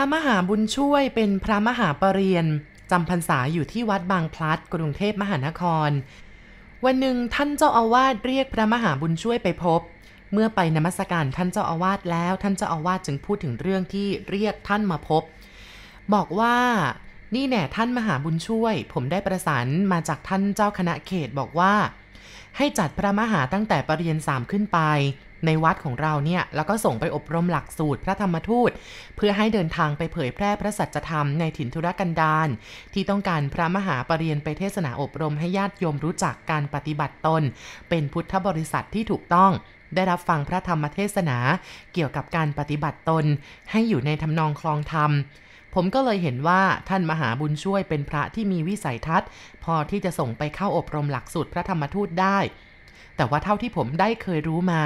ระมหาบุญช่วยเป็นพระมหาปรริญญจำพรรษาอยู่ที่วัดบางพลัดกรุงเทพมหานคร วันหนึ่งท่านเจ้าอาวาสเรียกพระมหาบุญช่วยไปพบ เมื่อไปนมัสการท่านเจ้าอาวาสแล้วท่านเจ้าอาวาสจึงพูดถึงเรื่องที่เรียกท่านมาพบ บอกว่านี่แน่ท่านมหาบุญช่วย ผมได้ประสานมาจากท่านเจ้าคณะเขตบอกว่า ให้จัดพระมหาตั้งแต่ปรริญญาสามขึ้นไป ในวัดของเราเนี่ยแล้วก็ส่งไปอบรมหลักสูตรพระธรรมทูต เพื่อให้เดินทางไปเผยแพร่พระสัจธรรมในถิ่นธุรกันดารที่ต้องการพระมหาปรริญญาไปเทศนาอบรมให้ญาติโยมรู้จักการปฏิบัติตน เป็นพุทธบริษัทที่ถูกต้องได้รับฟังพระธรรมเทศนาเกี่ยวกับการปฏิบัติตน ให้อยู่ในทำนองคลองธรรม ผมก็เลยเห็นว่าท่านมหาบุญช่วยเป็นพระที่มีวิสัยทัศน์ พอที่จะส่งไปเข้าอบรมหลักสูตรพระธรรมทูตได้ แต่ว่าเท่าที่ผมได้เคยรู้มา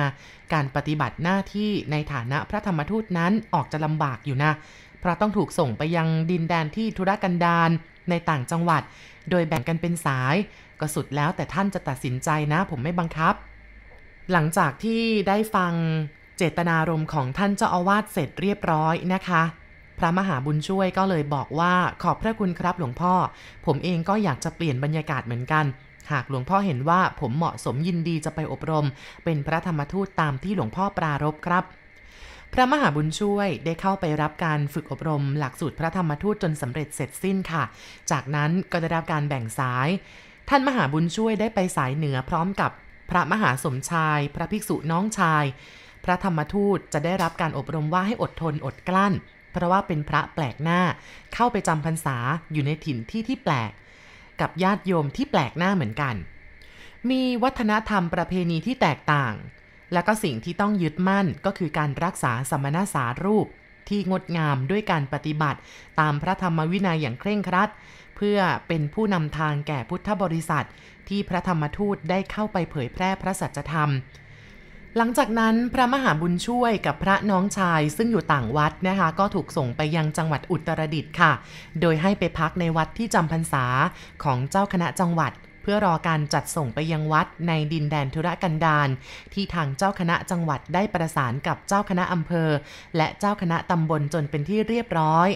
การปฏิบัติหน้าที่ในฐานะพระธรรมทูตนั้นออกจะลำบากอยู่นะ เพราะต้องถูกส่งไปยังดินแดนที่ธุรกันดารในต่างจังหวัด โดยแบ่งกันเป็นสาย ก็สุดแล้วแต่ท่านจะตัดสินใจนะ ผมไม่บังคับ หลังจากที่ได้ฟังเจตนารมณ์ของท่านเจ้าอาวาสเสร็จเรียบร้อยนะคะ พระมหาบุญช่วยก็เลยบอกว่าขอบพระคุณครับหลวงพ่อ ผมเองก็อยากจะเปลี่ยนบรรยากาศเหมือนกัน หากหลวงพ่อเห็นว่าผมเหมาะสมยินดีจะไปอบรม เป็นพระธรรมทูตตามที่หลวงพ่อปรารบครับ พระมหาบุญช่วยได้เข้าไปรับการฝึกอบรม หลักสูตรพระธรรมทูตจนสำเร็จเสร็จสิ้นค่ะ จากนั้นก็ได้รับการแบ่งสาย ท่านมหาบุญช่วยได้ไปสายเหนือพร้อมกับพระมหาสมชาย พระภิกษุน้องชาย พระธรรมทูตจะได้รับการอบรมว่าให้อดทนอดกลั้น เพราะว่าเป็นพระแปลกหน้า เข้าไปจำพรรษาอยู่ในถิ่นที่ที่แปลก กับญาติโยมที่แปลกหน้าเหมือนกัน มีวัฒนธรรมประเพณีที่แตกต่าง และก็สิ่งที่ต้องยึดมั่นก็คือการรักษาสมณสารูปที่งดงามด้วยการปฏิบัติ ตามพระธรรมวินัยอย่างเคร่งครัด เพื่อเป็นผู้นำทางแก่พุทธบริษัท ที่พระธรรมทูตได้เข้าไปเผยแพร่พระสัจธรรม หลังจากนั้นพระมหาบุญช่วยกับพระน้องชายซึ่งอยู่ต่างวัดนะคะ ก็ถูกส่งไปยังจังหวัดอุตรดิตถ์ค่ะ โดยให้ไปพักในวัดที่จำพรรษาของเจ้าคณะจังหวัด เพื่อรอการจัดส่งไปยังวัดในดินแดนธุรกันดารที่ทางเจ้าคณะจังหวัดได้ประสานกับเจ้าคณะอำเภอ และเจ้าคณะตำบลจนเป็นที่เรียบร้อย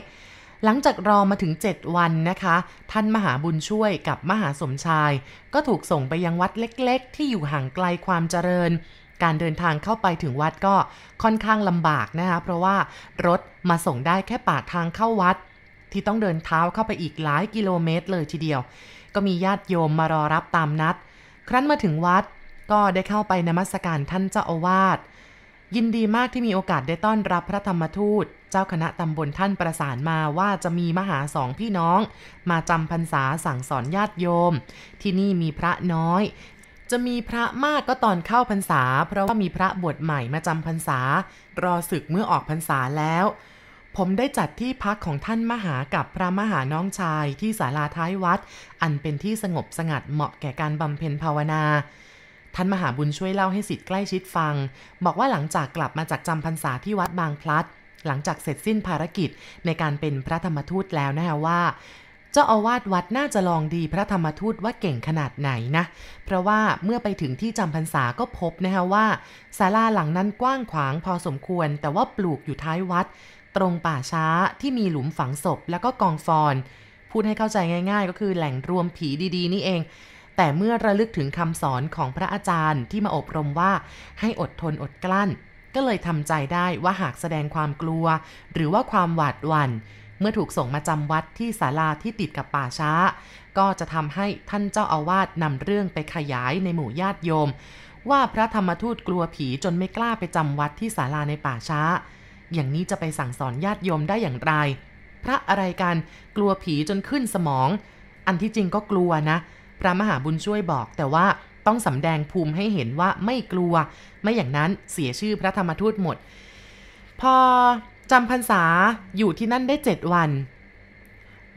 หลังจากรอมาถึง 7 วันนะคะ ท่านมหาบุญช่วยกับมหาสมชาย ก็ถูกส่งไปยังวัดเล็กๆ ที่อยู่ห่างไกลความเจริญ การเดินทางเข้าไปถึงวัดก็ค่อนข้างลำบากนะคะเพราะว่ารถมาส่งได้แค่ปากทางเข้าวัด ที่ต้องเดินเท้าเข้าไปอีกหลายกิโลเมตรเลยทีเดียว ก็มีญาติโยมมารอรับตามนัด ครั้นมาถึงวัดก็ได้เข้าไปนมัสการท่านเจ้าอาวาสยินดีมากที่มีโอกาสได้ต้อนรับพระธรรมทูต เจ้าคณะตำบลท่านประสานมาว่าจะมีมหาสองพี่น้อง มาจำพรรษาสั่งสอนญาติโยม ที่นี่มีพระน้อย จะมีพระมากก็ตอนเข้าพรรษา เพราะว่ามีพระบวชใหม่มาจำพรรษา รอศึกเมื่อออกพรรษาแล้ว ผมได้จัดที่พักของท่านมหากับพระมหาน้องชายที่ศาลาท้ายวัด อันเป็นที่สงบสงัดเหมาะแก่การบำเพ็ญภาวนาท่านมหาบุญช่วยเล่าให้สิทธิ์ใกล้ชิดฟัง บอกว่าหลังจากกลับมาจากจำพรรษาที่วัดบางพลัด หลังจากเสร็จสิ้นภารกิจในการเป็นพระธรรมทูตแล้วนะฮะว่า จ้าอาวาสวัดน่าจะลองดีพระธรรมทูตว่าเก่งขนาดไหนนะ เพราะว่าเมื่อไปถึงที่จำพรรษาก็พบนะคะว่าศาลาหลังนั้นกว้างขวางพอสมควร แต่ว่าปลูกอยู่ท้ายวัด ตรงป่าช้าที่มีหลุมฝังศพแล้วก็กองฟอน พูดให้เข้าใจง่าย ๆ ก็คือแหล่งรวมผีดี ๆ นี่เอง แต่เมื่อระลึกถึงคำสอนของพระอาจารย์ที่มาอบรมว่าให้อดทนอดกลั้น ก็เลยทำใจได้ว่าหากแสดงความกลัว หรือว่าความหวาดหวัน่น เมื่อถูกส่งมาจำวัดที่ศาลาที่ติดกับป่าช้า ก็จะทำให้ท่านเจ้าอาวาสนำเรื่องไปขยายในหมู่ญาติโยม ว่าพระธรรมทูตกลัวผีจนไม่กล้าไปจำวัดที่ศาลาในป่าช้า อย่างนี้จะไปสั่งสอนญาติโยมได้อย่างไร พระอะไรกันกลัวผีจนขึ้นสมอง อันที่จริงก็กลัวนะ พระมหาบุญช่วยบอกแต่ว่าต้องสำแดงภูมิให้เห็นว่าไม่กลัว ไม่อย่างนั้นเสียชื่อพระธรรมทูตหมด พอ จำพรรษาอยู่ที่นั่นได้เจ็ดวัน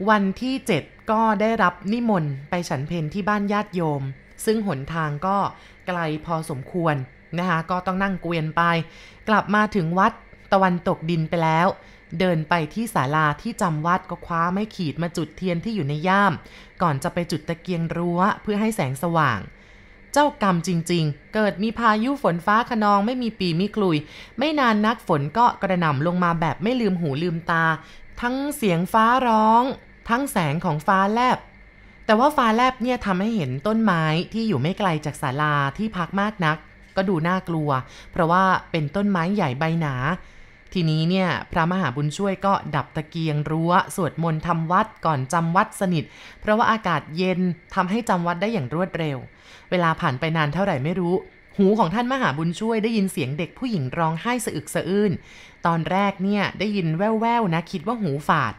วันที่เจ็ดก็ได้รับนิมนต์ไปฉันเพนที่บ้านญาติโยม ซึ่งหนทางก็ไกลพอสมควรนะคะก็ต้องนั่งเกวียนไป กลับมาถึงวัดตะวันตกดินไปแล้ว เดินไปที่ศาลาที่จำวัดก็คว้าไม่ขีดมาจุดเทียนที่อยู่ในย่าม ก่อนจะไปจุดตะเกียงรั้วเพื่อให้แสงสว่าง เจ้ากรรมจริง ๆ เกิดมีพายุฝนฟ้าขนองไม่มีปีมีกลุย ไม่นานนักฝนก็กระหน่ำลงมาแบบไม่ลืมหูลืมตาททั้งเสียงฟ้าร้อง ทั้งแสงของฟ้าแลบ แต่ว่าฟ้าแลบเนี่ยทำให้เห็นต้นไม้ที่อยู่ไม่ไกลจากศาลาที่พักมากนัก ก็ดูน่ากลัว เพราะว่าเป็นต้นไม้ใหญ่ใบหนา ทีนี้เนี่ยพระมหาบุญช่วยก็ดับตะเกียงรั้ว สวดมนต์ทำวัดก่อนจำวัดสนิท เพราะว่าอากาศเย็นทำให้จำวัดได้อย่างรวดเร็ว เวลาผ่านไปนานเท่าไหร่ไม่รู้ หูของท่านมหาบุญช่วยได้ยินเสียงเด็กผู้หญิงร้องไห้สะอึกสะอื้นตอนแรกเนี่ยได้ยินแว่วๆนะคิดว่าหูฝาด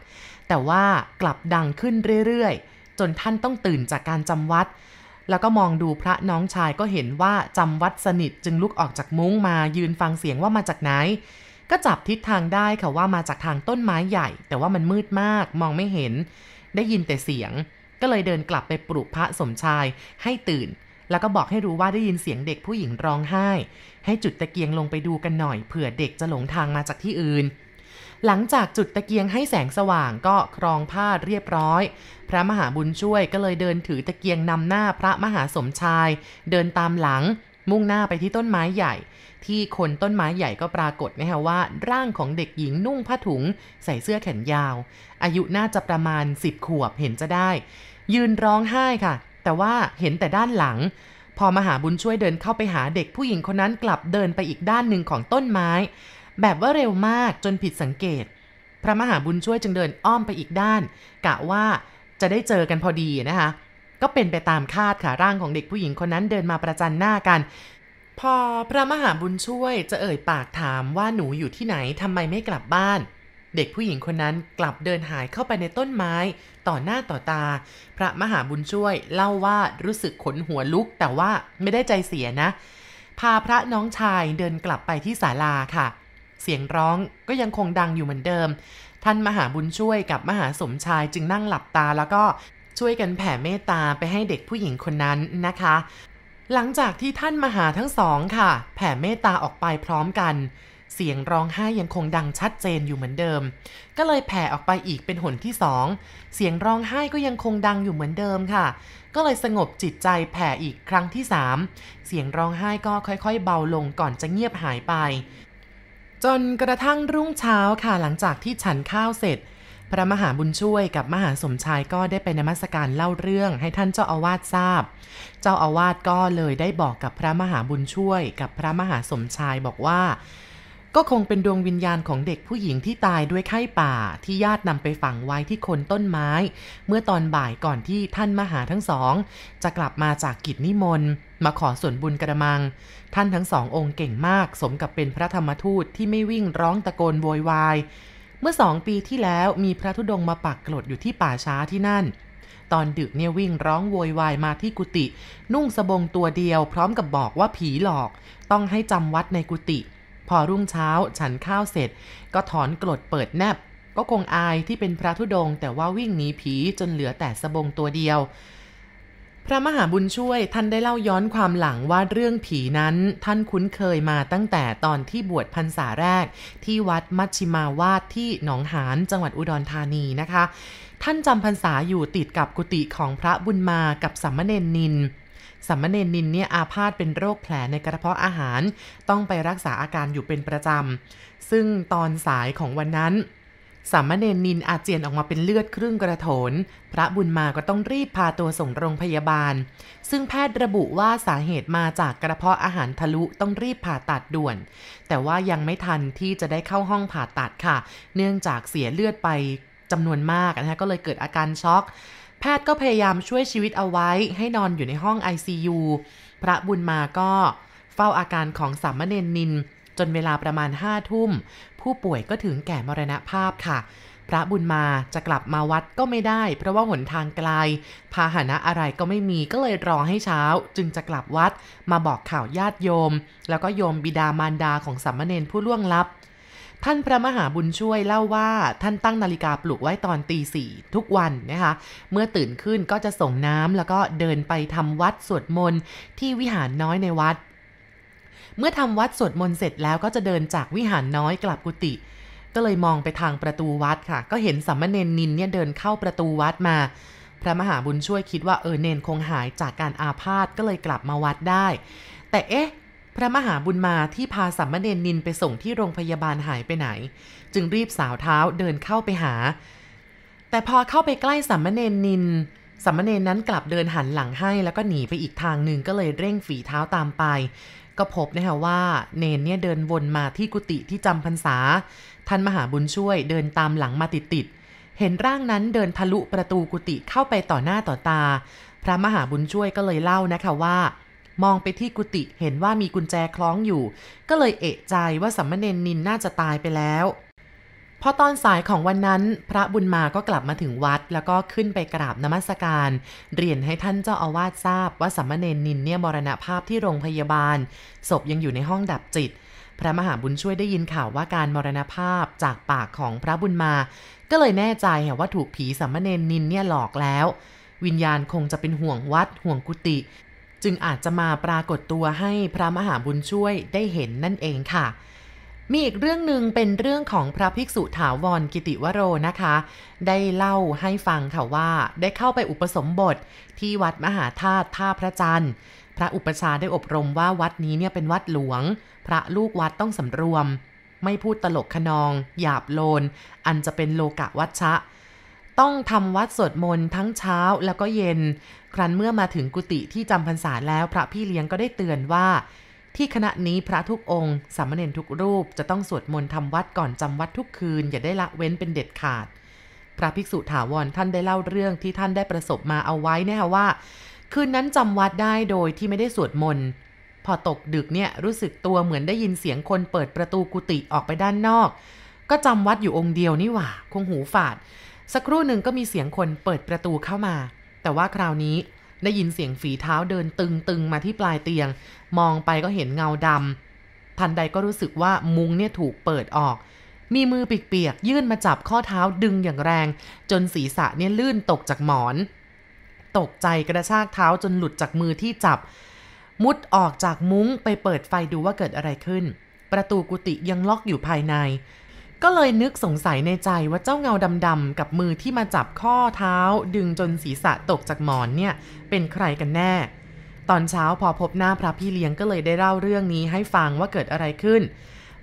แต่ว่ากลับดังขึ้นเรื่อยๆ จนท่านต้องตื่นจากการจำวัดแล้วก็มองดูพระน้องชายก็เห็นว่าจำวัดสนิทจึงลุกออกจากมุ้งมายืนฟังเสียงว่ามาจากไหน ก็จับทิศทางได้ค่ะว่ามาจากทางต้นไม้ใหญ่ แต่ว่ามันมืดมากมองไม่เห็น ได้ยินแต่เสียง ก็เลยเดินกลับไปปลุกพระสมชายให้ตื่น แล้วก็บอกให้รู้ว่าได้ยินเสียงเด็กผู้หญิงร้องไห้ ให้จุดตะเกียงลงไปดูกันหน่อยเผื่อเด็กจะหลงทางมาจากที่อื่น หลังจากจุดตะเกียงให้แสงสว่างก็ครองผ้าเรียบร้อย พระมหาบุญช่วยก็เลยเดินถือตะเกียงนำหน้าพระมหาสมชาย เดินตามหลัง มุ่งหน้าไปที่ต้นไม้ใหญ่ ที่คนต้นไม้ใหญ่ก็ปรากฏนะฮะว่า ร่างของเด็กหญิงนุ่งผ้าถุง ใส่เสื้อแขนยาว อายุน่าจะประมาณ 10 ขวบเห็นจะได้ ยืนร้องไห้ค่ะ แต่ว่าเห็นแต่ด้านหลัง พอมหาบุญช่วยเดินเข้าไปหาเด็กผู้หญิงคนนั้นกลับเดินไปอีกด้านหนึ่งของต้นไม้ แบบว่าเร็วมากจนผิดสังเกต พระมหาบุญช่วยจึงเดินอ้อมไปอีกด้าน กะว่าจะได้เจอกันพอดีนะคะ ก็เป็นไปตามคาดค่ะร่างของเด็กผู้หญิงคนนั้นเดินมาประจันหน้ากัน พอพระมหาบุญช่วยจะเอ่ยปากถามว่าหนูอยู่ที่ไหนทำไมไม่กลับบ้าน เด็กผู้หญิงคนนั้นกลับเดินหายเข้าไปในต้นไม้ ต่อหน้าต่อตา พระมหาบุญช่วยเล่าว่ารู้สึกขนหัวลุก แต่ว่าไม่ได้ใจเสียนะ พาพระน้องชายเดินกลับไปที่ศาลาค่ะ เสียงร้องก็ยังคงดังอยู่เหมือนเดิมท่านมหาบุญช่วยกับมหาสมชายจึงนั่งหลับตาแล้วก็ ช่วยกันแผ่เมตตาไปให้เด็กผู้หญิงคนนั้นนะคะ หลังจากที่ท่านมหาทั้งสองค่ะ แผ่เมตตาออกไปพร้อมกัน เสียงร้องไห้ยังคงดังชัดเจนอยู่เหมือนเดิม ก็เลยแผ่ออกไปอีกเป็นหนที่สองเสียงร้องไห้ก็ยังคงดังอยู่เหมือนเดิมค่ะ ก็เลยสงบจิตใจแผ่อีกครั้งที่สามเสียงร้องไห้ก็ค่อยๆ เบาลงก่อนจะเงียบหายไปจนกระทั่งรุ่งเช้าค่ะหลังจากที่ฉันข้าวเสร็จ พระมหาบุญช่วยกับมหาสมชายก็ได้ไปนมัสการเล่าเรื่องให้ท่านเจ้าอาวาสทราบ เจ้าอาวาสก็เลยได้บอกกับพระมหาบุญช่วย กับพระมหาสมชายบอกว่า ก็คงเป็นดวงวิญญาณของเด็กผู้หญิงที่ตายด้วยไข้ป่าที่ญาตินำไปฝังไว้ที่คนต้นไม้ เมื่อตอนบ่ายก่อนที่ท่านมหาทั้งสอง จะกลับมาจากกิจนิมนต์มาขอส่วนบุญกระมัง ท่านทั้งสององค์เก่งมาก สมกับเป็นพระธรรมทูตที่ไม่วิ่งร้องตะโกนโวยวาย มื่อสองปีที่แล้วมีพระธุดงค์มาปักกลดอยู่ที่ป่าช้าที่นั่น ตอนดึกเนี่ยวิ่งร้องโวยวายมาที่กุฏินุ่งสบงตัวเดียว พร้อมกับบอกว่าผีหลอก ต้องให้จำวัดในกุฏิพอรุ่งเช้าฉันข้าวเสร็จ ก็ถอนกรดเปิดแนบก็คงอายที่เป็นพระธุดงค์แต่ว่าวิ่งหนีผีจนเหลือแต่สบงตัวเดียว พระมหาบุญช่วยท่านได้เล่าย้อนความหลังว่าเรื่องผีนั้นท่านคุ้นเคยมาตั้งแต่ตอนที่บวชพรรษาแรก ที่วัดมัชชิมาวาดที่หนองหานจังหวัดอุดรธานีนะคะ ท่านจำพรรษาอยู่ติดกับกุฏิของพระบุญมากับสัมมเนนนินสัมมเนนนินเนี่ยอาพาธเป็นโรคแผลในกระเพาะอาหาร ต้องไปรักษาอาการอยู่เป็นประจำ ซึ่งตอนสายของวันนั้น สามเณรนินอาเจียนออกมาเป็นเลือดครึ่งกระโถน พระบุญมาก็ต้องรีบพาตัวส่งโรงพยาบาล ซึ่งแพทย์ระบุว่าสาเหตุมาจากกระเพาะอาหารทะลุต้องรีบผ่าตัดด่วน แต่ว่ายังไม่ทันที่จะได้เข้าห้องผ่าตัดค่ะ เนื่องจากเสียเลือดไปจำนวนมากนะคะก็เลยเกิดอาการช็อกแพทย์ก็พยายามช่วยชีวิตเอาไว้ ให้นอนอยู่ในห้อง ICU พระบุญมาก็เฝ้าอาการของสามเณรนิน จนเวลาประมาณห้าทุ่ม ผู้ป่วยก็ถึงแก่มรณภาพค่ะ พระบุญมาจะกลับมาวัดก็ไม่ได้ เพราะว่าหนทางไกล พาหนะอะไรก็ไม่มีก็เลยรอให้เช้า จึงจะกลับวัดมาบอกข่าวญาติโยม แล้วก็โยมบิดามารดาของสามเณรผู้ล่วงลับท่านพระมหาบุญช่วยเล่าว่าท่านตั้งนาฬิกาปลุกไว้ตอนตีสี่ทุกวันนะคะ เมื่อตื่นขึ้นก็จะส่งน้ำแล้วก็เดินไปทำวัดสวดมนต์ที่วิหารน้อยในวัด เมื่อทำวัดสวดมนต์เสร็จแล้วก็จะเดินจากวิหารน้อยกลับกุฏิก็เลยมองไปทางประตูวัดค่ะ ก็เห็นสัมมเนนนินเนี่ยเดินเข้าประตูวัดมา พระมหาบุญช่วยคิดว่าเออเนนคงหายจากการอาพาธก็เลยกลับมาวัดได้ แต่เอ๊ะ พระมหาบุญมาที่พาสัมมเนนนินไปส่งที่โรงพยาบาลหายไปไหน จึงรีบสาวเท้าเดินเข้าไปหา แต่พอเข้าไปใกล้สัมมเนนนินสัมมเนนนั้นกลับเดินหันหลังให้แล้วก็หนีไปอีกทางหนึ่งก็เลยเร่งฝีเท้าตามไป ก็พบนะคะว่าเนนเนี่ยเดินวนมาที่กุฏิที่จำพรรษา ท่านมหาบุญช่วยเดินตามหลังมาติดติดเห็นร่างนั้นเดินทะลุประตูกุฏิเข้าไปต่อหน้าต่อตา พระมหาบุญช่วยก็เลยเล่านะคะว่า มองไปที่กุฏิเห็นว่ามีกุญแจคล้องอยู่ ก็เลยเอะใจว่าสัมมเนนนินน่าจะตายไปแล้ว พอตอนสายของวันนั้น พระบุญมาก็กลับมาถึงวัด แล้วก็ขึ้นไปกราบนมัสการ เรียนให้ท่านเจ้าอาวาสทราบว่าสัมมเนนนินเนี่ยมรณภาพที่โรงพยาบาล ศพยังอยู่ในห้องดับจิต พระมหาบุญช่วยได้ยินข่าวว่าการมรณภาพจากปากของพระบุญมา ก็เลยแน่ใจว่าถูกผีสัมมเนนนินเนี่ยหลอกแล้ว วิญญาณคงจะเป็นห่วงวัด ห่วงกุฏิจึงอาจจะมาปรากฏตัวให้พระมหาบุญช่วยได้เห็นนั่นเองค่ะ มีอีกเรื่องหนึ่งเป็นเรื่องของพระภิกษุถาวรกิติวโรนะคะ ได้เล่าให้ฟังค่ะว่า ได้เข้าไปอุปสมบทที่วัดมหาธาตุท่าพระจันทร์ พระอุปชาได้อบรมว่าวัดนี้เนี่ยเป็นวัดหลวง พระลูกวัดต้องสำรวม ไม่พูดตลกขนอง หยาบโลน อันจะเป็นโลกะวัชชะ ต้องทำวัดสวดมนต์ทั้งเช้าแล้วก็เย็น ครั้นเมื่อมาถึงกุฏิที่จำพรรษาแล้วพระพี่เลี้ยงก็ได้เตือนว่า ที่คณะนี้พระทุกองค์สามเณรทุกรูปจะต้องสวดมนต์ทำวัดก่อนจำวัดทุกคืน อย่าได้ละเว้นเป็นเด็ดขาด พระภิกษุถาวรท่านได้เล่าเรื่องที่ท่านได้ประสบมาเอาไว้แน่ว่า คืนนั้นจำวัดได้โดยที่ไม่ได้สวดมนต์พอตกดึกเนี่ยรู้สึกตัวเหมือนได้ยินเสียงคนเปิดประตูกุฏิออกไปด้านนอก ก็จำวัดอยู่องค์เดียวนี่หว่า คงหูฝาด สักครู่หนึ่งก็มีเสียงคนเปิดประตูเข้ามา แต่ว่าคราวนี้ ได้ยินเสียงฝีเท้าเดินตึงๆมาที่ปลายเตียง มองไปก็เห็นเงาดำทันใดก็รู้สึกว่ามุ้งเนี่ยถูกเปิดออก มีมือเปียกๆยื่นมาจับข้อเท้าดึงอย่างแรง จนศีรษะเนี่ยลื่นตกจากหมอน ตกใจกระชากเท้าจนหลุดจากมือที่จับ มุดออกจากมุ้งไปเปิดไฟดูว่าเกิดอะไรขึ้น ประตูกุฏิยังล็อกอยู่ภายใน ก็เลยนึกสงสัยในใจว่าเจ้าเงาดำๆกับมือที่มาจับข้อเท้า ดึงจนศีรษะตกจากหมอนเนี่ย เป็นใครกันแน่ ตอนเช้าพอพบหน้าพระพี่เลี้ยงก็เลยได้เล่าเรื่องนี้ให้ฟังว่าเกิดอะไรขึ้น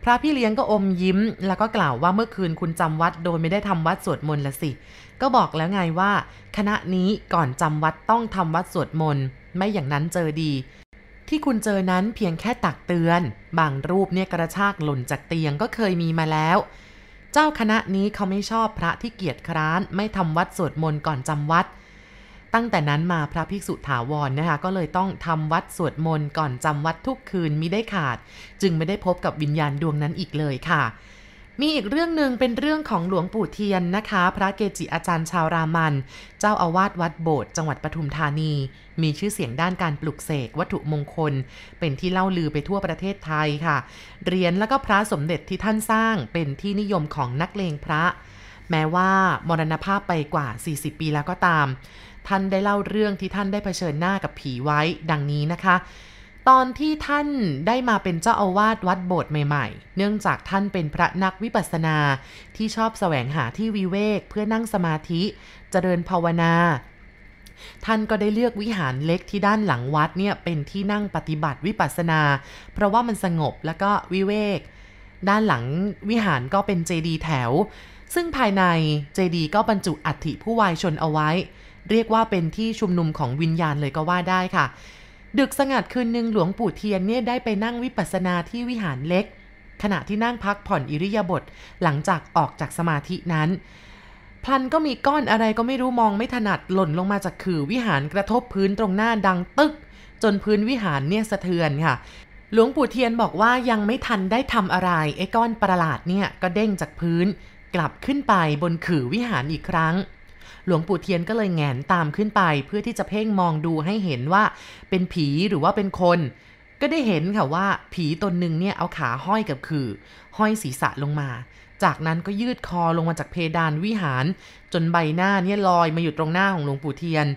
พระพี่เลี้ยงก็อมยิ้ม แล้วก็กล่าวว่าเมื่อคืนคุณจำวัดโดยไม่ได้ทำวัดสวดมนต์ละสิ ก็บอกแล้วไงว่า คณะนี้ก่อนจำวัดต้องทำวัดสวดมนต์ไม่อย่างนั้นเจอดีที่คุณเจอนั้นเพียงแค่ตักเตือน บางรูปเนี่ยกระชากหล่นจากเตียงก็เคยมีมาแล้ว เจ้าคณะนี้เขาไม่ชอบพระที่เกียจคร้าน ไม่ทำวัดสวดมนต์ก่อนจำวัด ตั้งแต่นั้นมาพระภิกษุถาวรนนะคะ ก็เลยต้องทำวัดสวดมนต์ก่อนจำวัดทุกคืนมิได้ขาด จึงไม่ได้พบกับวิญญาณดวงนั้นอีกเลยค่ะ มีอีกเรื่องหนึ่งเป็นเรื่องของหลวงปู่เทียนนะคะ พระเกจิอาจารย์ชาวรามัน เจ้าอาวาสวัดโบสถ์จังหวัดปทุมธานี มีชื่อเสียงด้านการปลุกเสกวัตถุมงคล เป็นที่เล่าลือไปทั่วประเทศไทยค่ะเหรียญแล้วก็พระสมเด็จที่ท่านสร้างเป็นที่นิยมของนักเลงพระ แม้ว่ามรณภาพไปกว่า 40 ปีแล้วก็ตาม ท่านได้เล่าเรื่องที่ท่านได้เผชิญหน้ากับผีไว้ ดังนี้นะคะ ตอนที่ท่านได้มาเป็นเจ้าอาวาสวัดโบสถ์ใหม่ๆ เนื่องจากท่านเป็นพระนักวิปัสสนาที่ชอบแสวงหาที่วิเวกเพื่อนั่งสมาธิจเจริญภาวนา ท่านก็ได้เลือกวิหารเล็กที่ด้านหลังวัดเนี่ยเป็นที่นั่งปฏิบัติวิปัสสนา เพราะว่ามันสงบแล้วก็วิเวก ด้านหลังวิหารก็เป็นเจดีย์แถว ซึ่งภายในเจดีย์ก็บรรจุอัฐิผู้วายชนเอาไว้ เรียกว่าเป็นที่ชุมนุมของวิญญาณเลยก็ว่าได้ค่ะ ดึกสงัดคืนหนึ่งหลวงปู่เทียนเนี่ยได้ไปนั่งวิปัสสนาที่วิหารเล็ก ขณะที่นั่งพักผ่อนอิริยาบถหลังจากออกจากสมาธินั้น พลันก็มีก้อนอะไรก็ไม่รู้มองไม่ถนัดหล่นลงมาจากขื่อวิหารกระทบพื้นตรงหน้าดังตึก จนพื้นวิหารเนี่ยสะเทือนค่ะ หลวงปู่เทียนบอกว่ายังไม่ทันได้ทำอะไรไอ้ก้อนประหลาดเนี่ยก็เด้งจากพื้น กลับขึ้นไปบนขื่อวิหารอีกครั้ง หลวงปู่เทียนก็เลยแงนตามขึ้นไป เพื่อที่จะเพ่งมองดูให้เห็นว่าเป็นผีหรือว่าเป็นคน ก็ได้เห็นค่ะว่าผีตนหนึ่งเนี่ยเอาขาห้อยกับคือ ห้อยศีรษะลงมา จากนั้นก็ยืดคอลงมาจากเพดานวิหาร จนใบหน้าเนี่ยลอยมาอยู่ตรงหน้าของหลวงปู่เทียน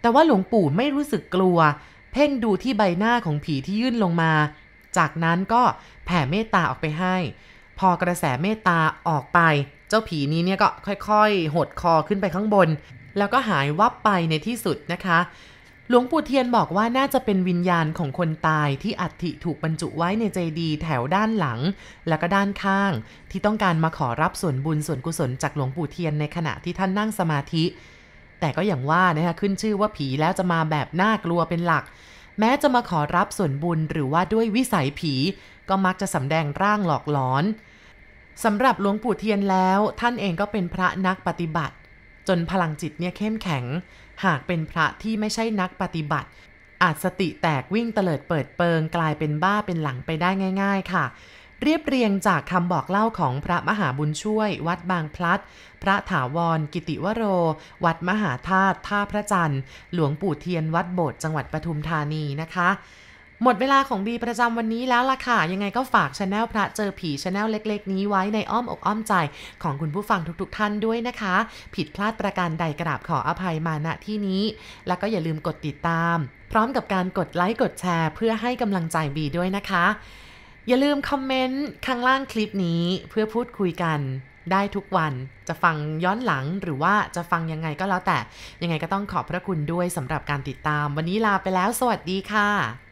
แต่ว่าหลวงปู่ไม่รู้สึกกลัว เพ่งดูที่ใบหน้าของผีที่ยื่นลงมา จากนั้นก็แผ่เมตตาออกไปให้ พอกระแสเมตตาออกไป เจ้าผีนี้เนี่ยก็ค่อยๆ หดคอขึ้นไปข้างบน แล้วก็หายวับไปในที่สุดนะคะ หลวงปู่เทียนบอกว่าน่าจะเป็นวิญญาณของคนตายที่อัฐิถูกบรรจุไว้ในเจดีย์แถวด้านหลัง แล้วก็ด้านข้าง ที่ต้องการมาขอรับส่วนบุญส่วนกุศลจากหลวงปู่เทียนในขณะที่ท่านนั่งสมาธิ แต่ก็อย่างว่านะคะขึ้นชื่อว่าผีแล้วจะมาแบบน่ากลัวเป็นหลัก แม้จะมาขอรับส่วนบุญหรือว่าด้วยวิสัยผี ก็มักจะสำแดงร่างหลอกหลอน สำหรับหลวงปู่เทียนแล้วท่านเองก็เป็นพระนักปฏิบัติ จนพลังจิตเนี่ยเข้มแข็ง หากเป็นพระที่ไม่ใช่นักปฏิบัติ อาจสติแตกวิ่งเตลิดเปิดเปิง กลายเป็นบ้าเป็นหลังไปได้ง่าย ๆ ค่ะ เรียบเรียงจากคำบอกเล่าของพระมหาบุญช่วย วัดบางพลัด พระถาวร กิติวโร วัดมหาธาตุท่าพระจันทร์ หลวงปู่เทียนวัดโบสถ์จังหวัดปทุมธานีนะคะ หมดเวลาของบีประจำวันนี้แล้วล่ะค่ะ ยังไงก็ฝากช anel พระเจอผีช anel เล็กๆ นี้ไว้ในอ้อมอกอ้อมใจของคุณผู้ฟังทุกๆ ท่านด้วยนะคะ ผิดพลาดประการใดกราบขออภัยมาณที่นี้ แล้วก็อย่าลืมกดติดตาม พร้อมกับการกดไลค์กดแชร์ เพื่อให้กำลังใจบีด้วยนะคะ อย่าลืมคอมเมนต์ข้างล่างคลิปนี้เพื่อพูดคุยกันได้ทุกวันจะฟังย้อนหลังหรือว่าจะฟังยังไงก็แล้วแต่ ยังไงก็ต้องขอบพระคุณด้วยสำหรับการติดตาม วันนี้ลาไปแล้ว สวัสดีค่ะ